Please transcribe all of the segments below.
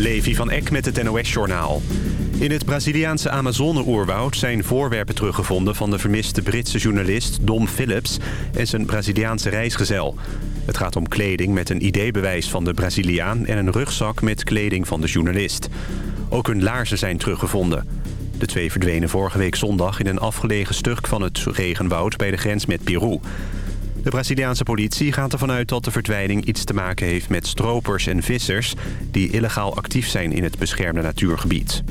Levi van Eck met het NOS-journaal. In het Braziliaanse Amazone-oerwoud zijn voorwerpen teruggevonden... van de vermiste Britse journalist Dom Phillips en zijn Braziliaanse reisgezel. Het gaat om kleding met een ID-bewijs van de Braziliaan... en een rugzak met kleding van de journalist. Ook hun laarzen zijn teruggevonden. De twee verdwenen vorige week zondag in een afgelegen stuk van het regenwoud... bij de grens met Peru. De Braziliaanse politie gaat ervan uit dat de verdwijning iets te maken heeft met stropers en vissers... die illegaal actief zijn in het beschermde natuurgebied.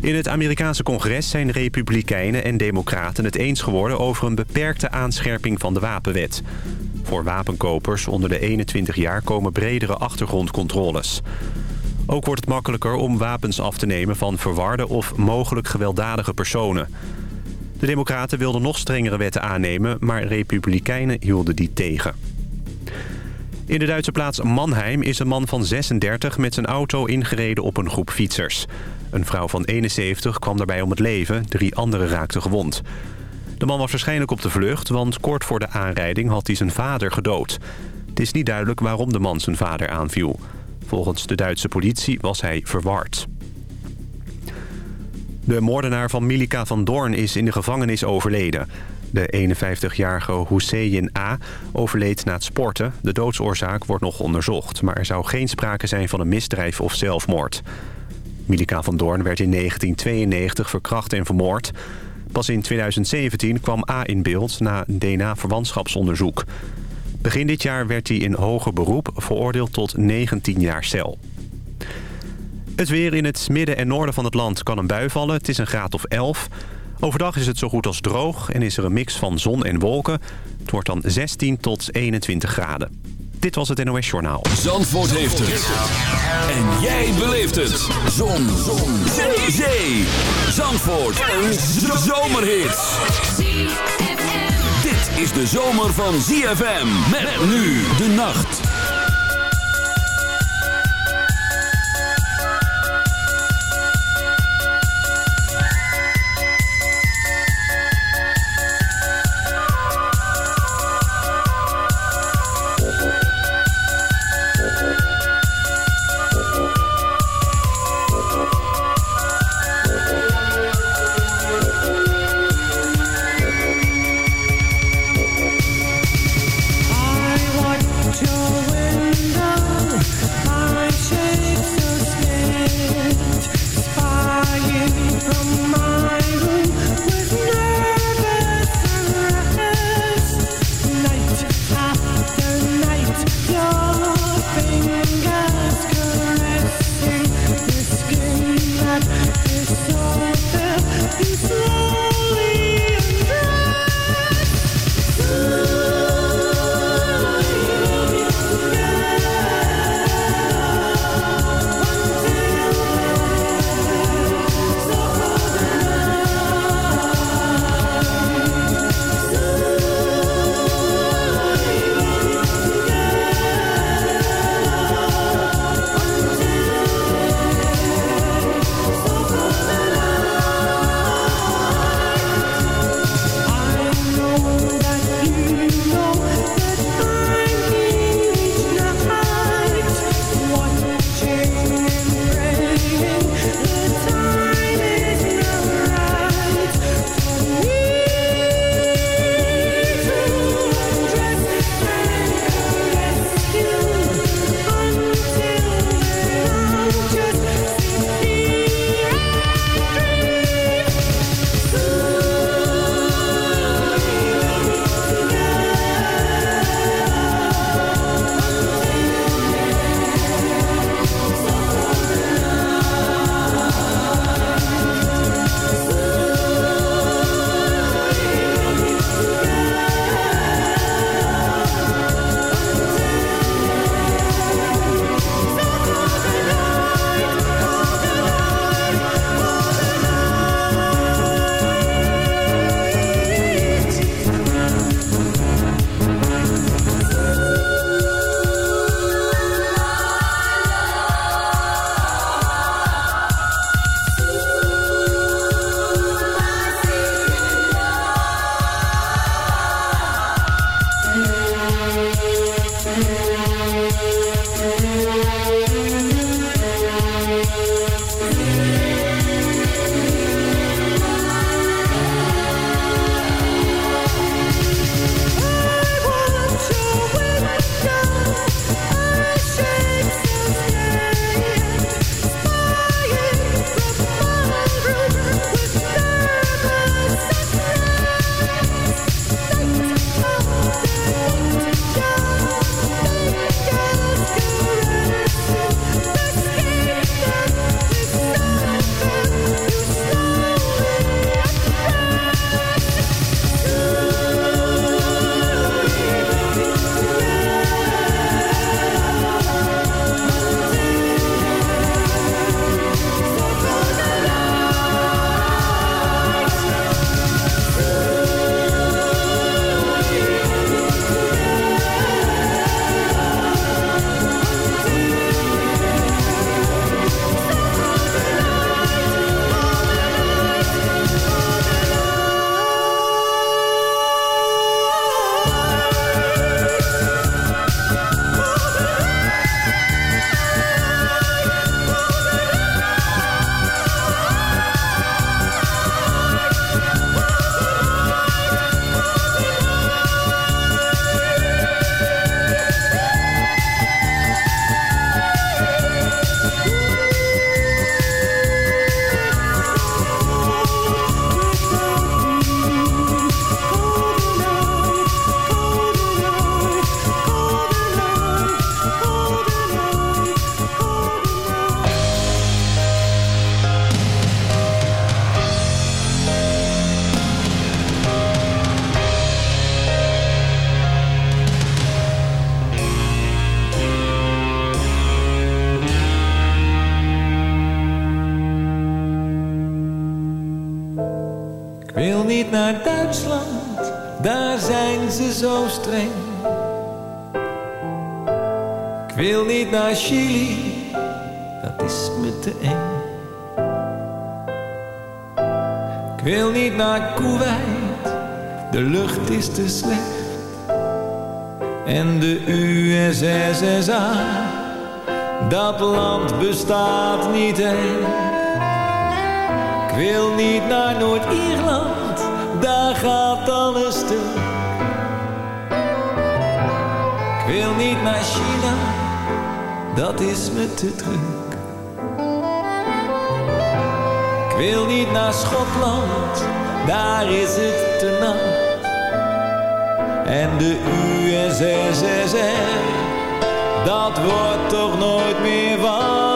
In het Amerikaanse congres zijn republikeinen en democraten het eens geworden... over een beperkte aanscherping van de wapenwet. Voor wapenkopers onder de 21 jaar komen bredere achtergrondcontroles. Ook wordt het makkelijker om wapens af te nemen van verwarde of mogelijk gewelddadige personen... De democraten wilden nog strengere wetten aannemen, maar republikeinen hielden die tegen. In de Duitse plaats Mannheim is een man van 36 met zijn auto ingereden op een groep fietsers. Een vrouw van 71 kwam daarbij om het leven, drie anderen raakten gewond. De man was waarschijnlijk op de vlucht, want kort voor de aanrijding had hij zijn vader gedood. Het is niet duidelijk waarom de man zijn vader aanviel. Volgens de Duitse politie was hij verward. De moordenaar van Milika van Doorn is in de gevangenis overleden. De 51-jarige Hussein A. overleed na het sporten. De doodsoorzaak wordt nog onderzocht. Maar er zou geen sprake zijn van een misdrijf of zelfmoord. Milika van Doorn werd in 1992 verkracht en vermoord. Pas in 2017 kwam A in beeld na DNA-verwantschapsonderzoek. Begin dit jaar werd hij in hoger beroep veroordeeld tot 19 jaar cel. Het weer in het midden en noorden van het land kan een bui vallen. Het is een graad of 11. Overdag is het zo goed als droog en is er een mix van zon en wolken. Het wordt dan 16 tot 21 graden. Dit was het NOS Journaal. Zandvoort heeft het. En jij beleeft het. Zon. zon. Zee. Zee. Zandvoort. Een zomerhit. Dit is de zomer van ZFM. Met nu de nacht. Dat land bestaat niet echt. Ik wil niet naar Noord-Ierland, daar gaat alles stuk. Ik wil niet naar China, dat is me te druk. Ik wil niet naar Schotland, daar is het te nat. En de USSR, dat wordt toch nooit meer wat.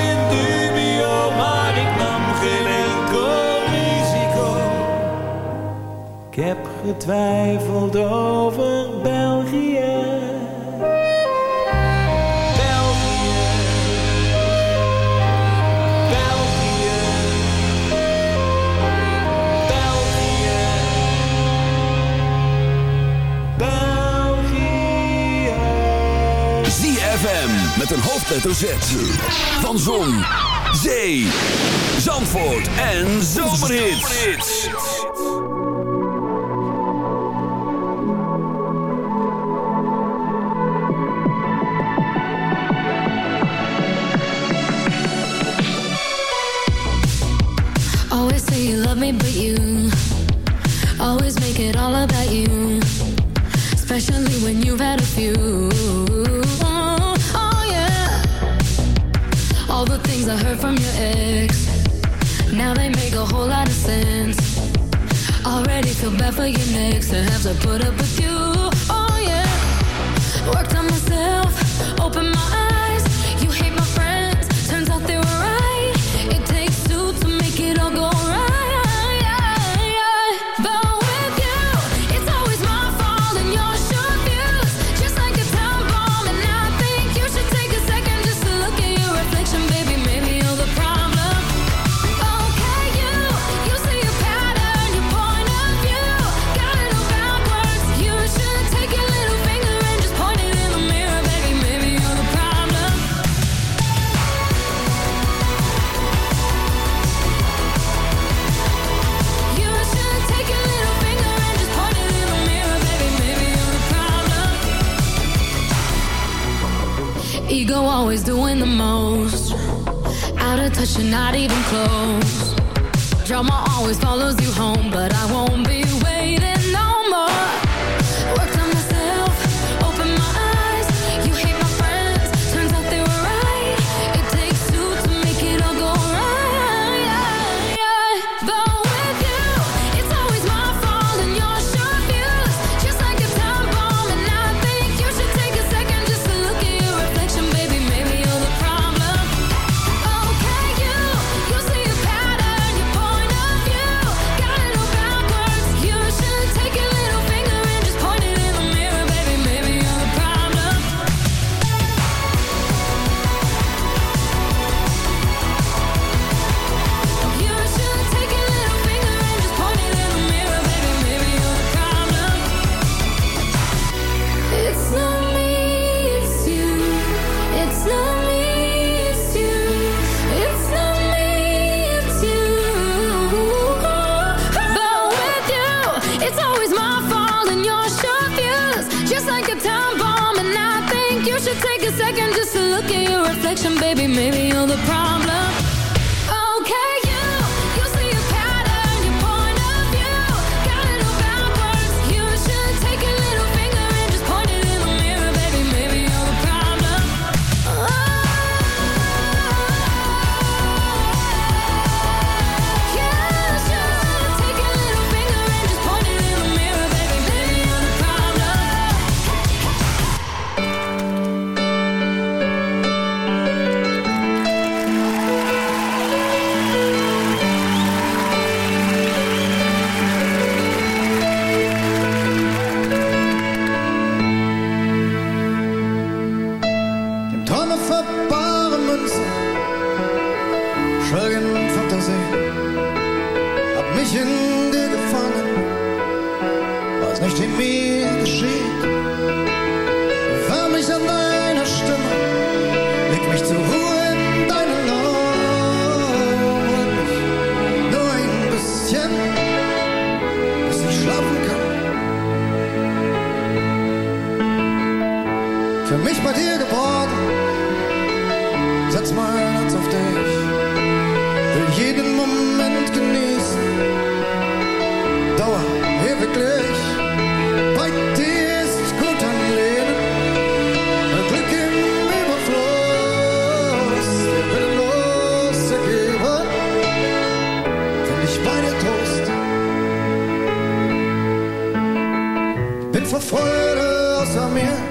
heb getwijfeld over België. België. België. België. België. ZFM met een hoofdletter Z. Van Zon, Zee, Zandvoort en Zomerhits. Already feel bad for your next to have to put up with you. Oh yeah, worked on myself, open my eyes touch and not even close. Drama always follows you home, but I won't be attraction, baby, maybe you're the problem. gibt's was Freude außer mir.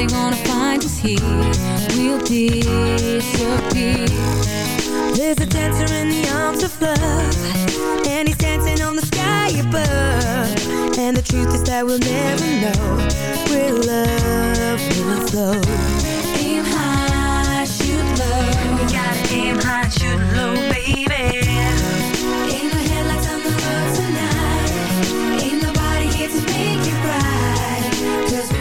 Nobody gonna find us here. We'll disappear. There's a dancer in the arms of love And he's dancing on the sky above. And the truth is that we'll never know Where love will flow. Aim high, shoot low. You gotta aim high, shoot low, baby. Aim the headlights on the road tonight. Ain't nobody here to make it right. Cause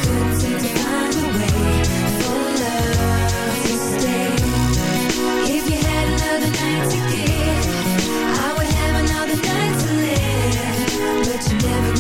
never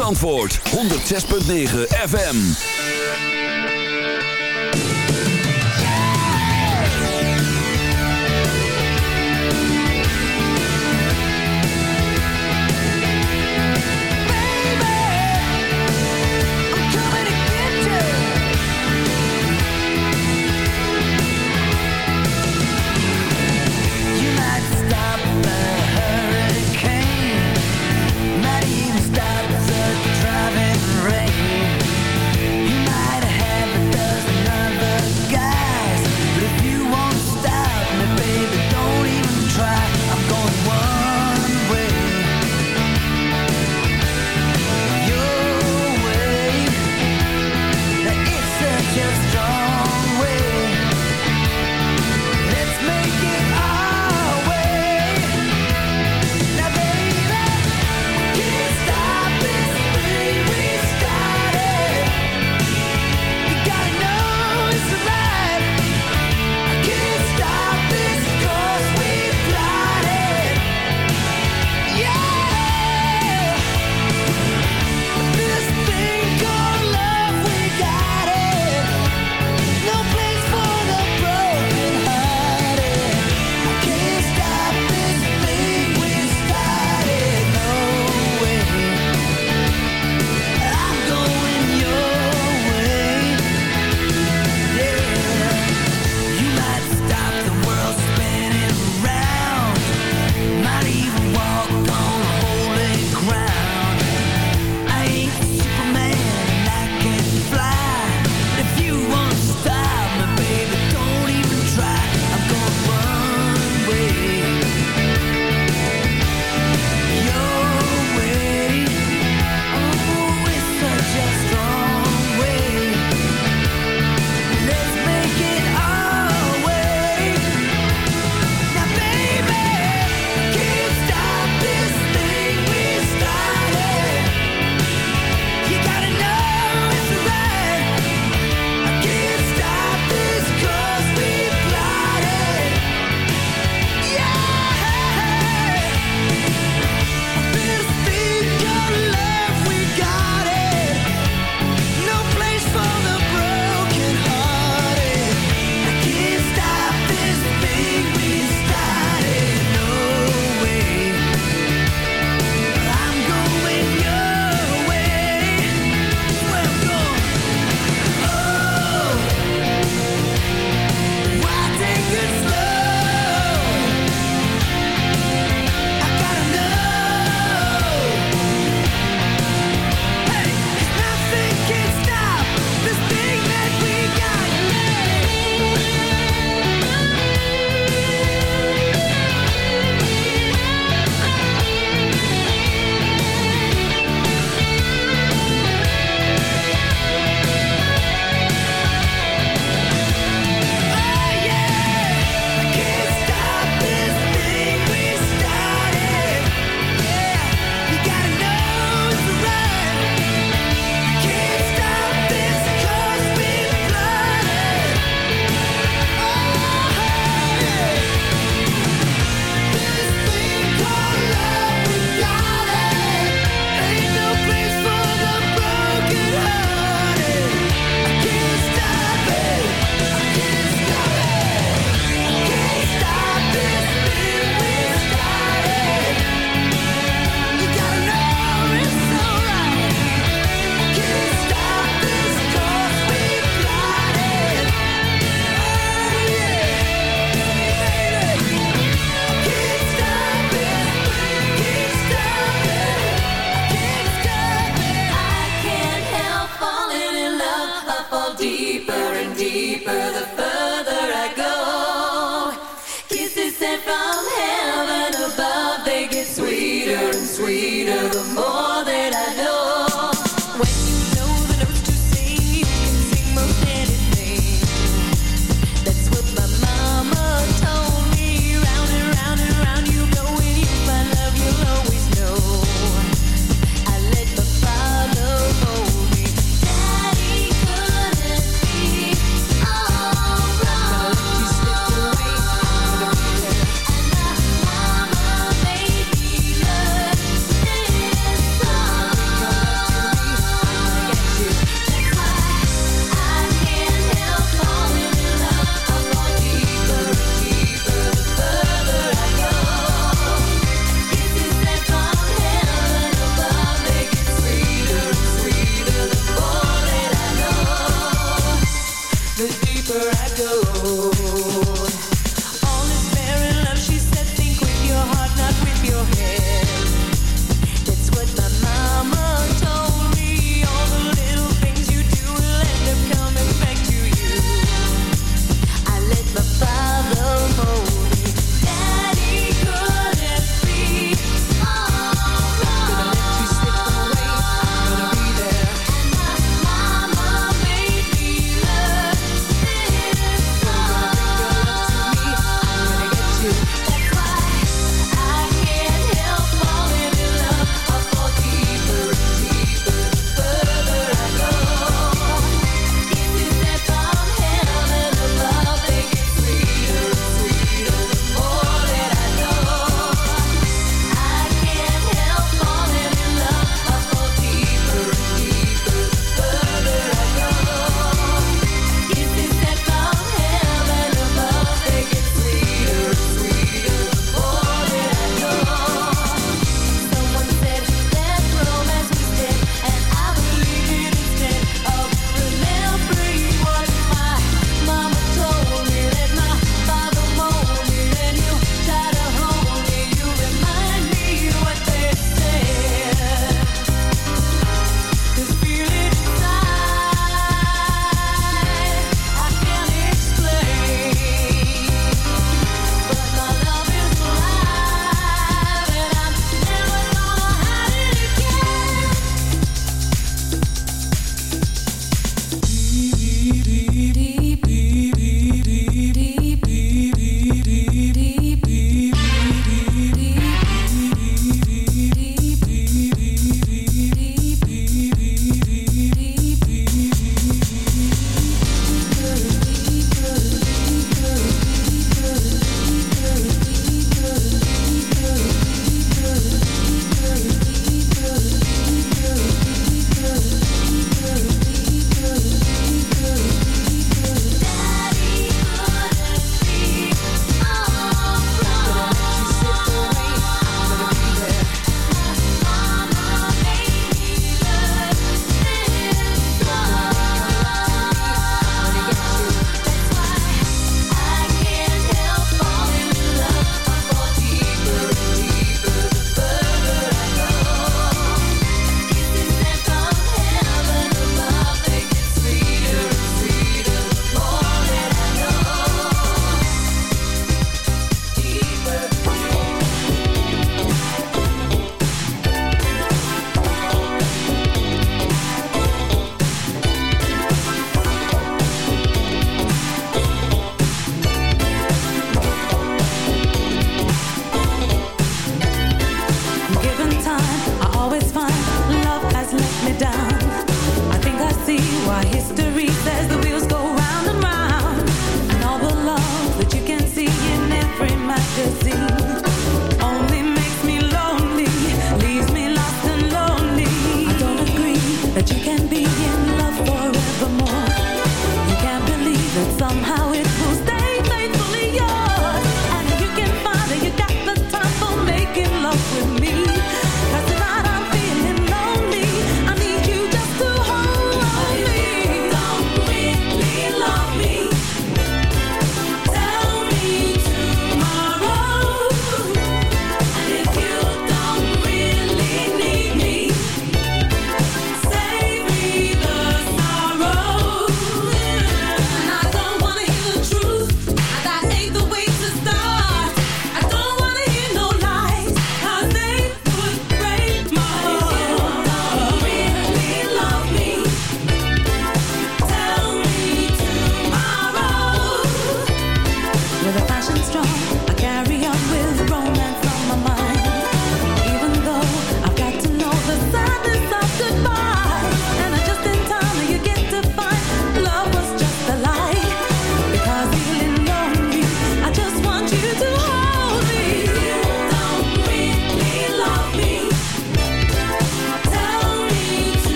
Antwoord 106.9 FM.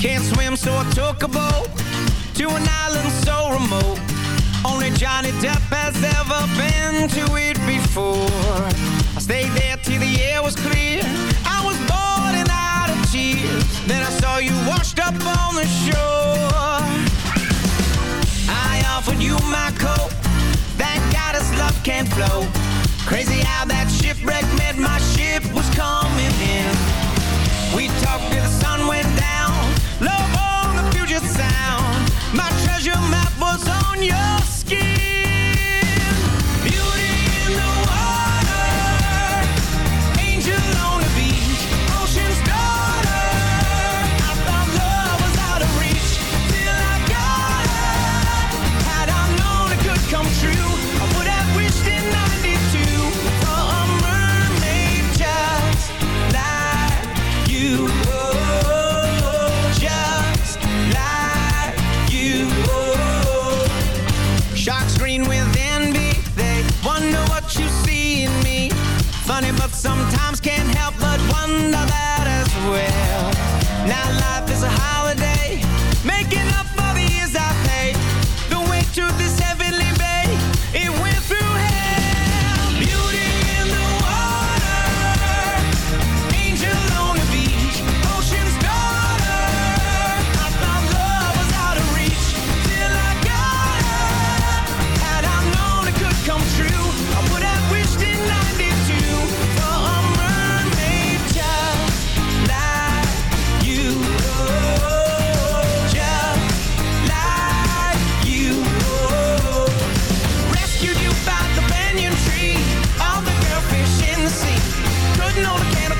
Can't swim, so I took a boat to an island so remote. Only Johnny Depp has ever been to it before. I stayed there till the air was clear. I was bored and out of tears. Then I saw you washed up on the shore. I offered you my coat. Thank God his love can flow. Crazy how that shipwreck meant my ship was coming in. We talked till the sun went down Love on the Puget Sound. My treasure map was on your skin. well. Now life putting on a can of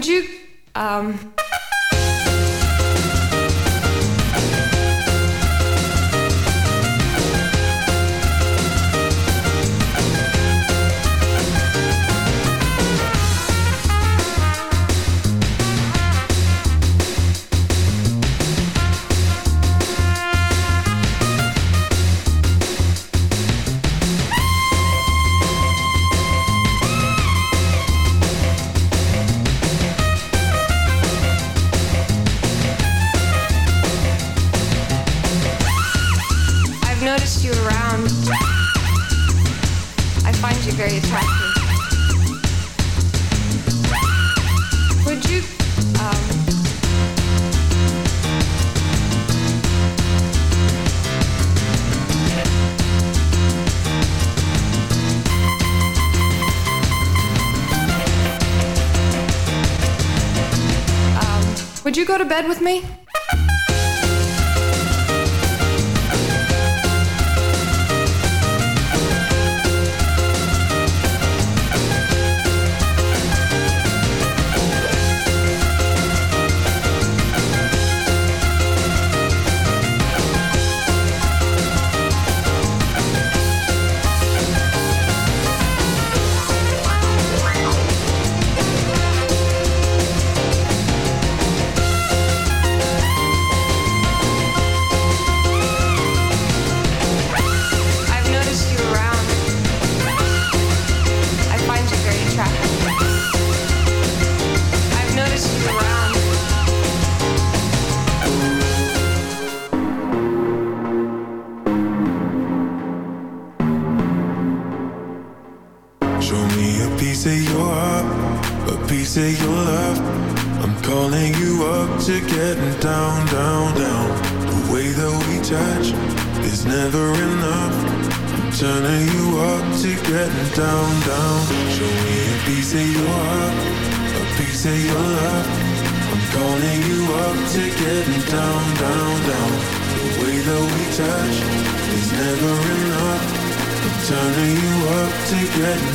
Could you um, go to bed with me?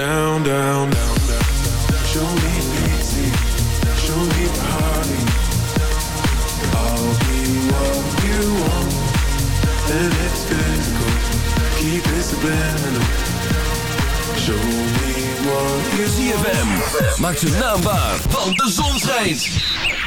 Down, down, down, down. Show me pity, show me party. I'll be what you want, and it's physical. Keep it subliminal. Show me what you ZFM maakt zijn naam waar, want de zon schijnt.